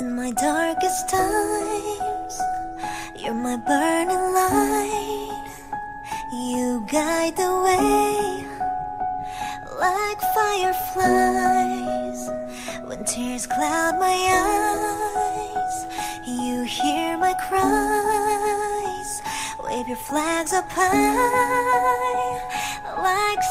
In my darkest times, you're my burning light. You guide the way like fireflies. When tears cloud my eyes, you hear my cries. Wave your flags up high like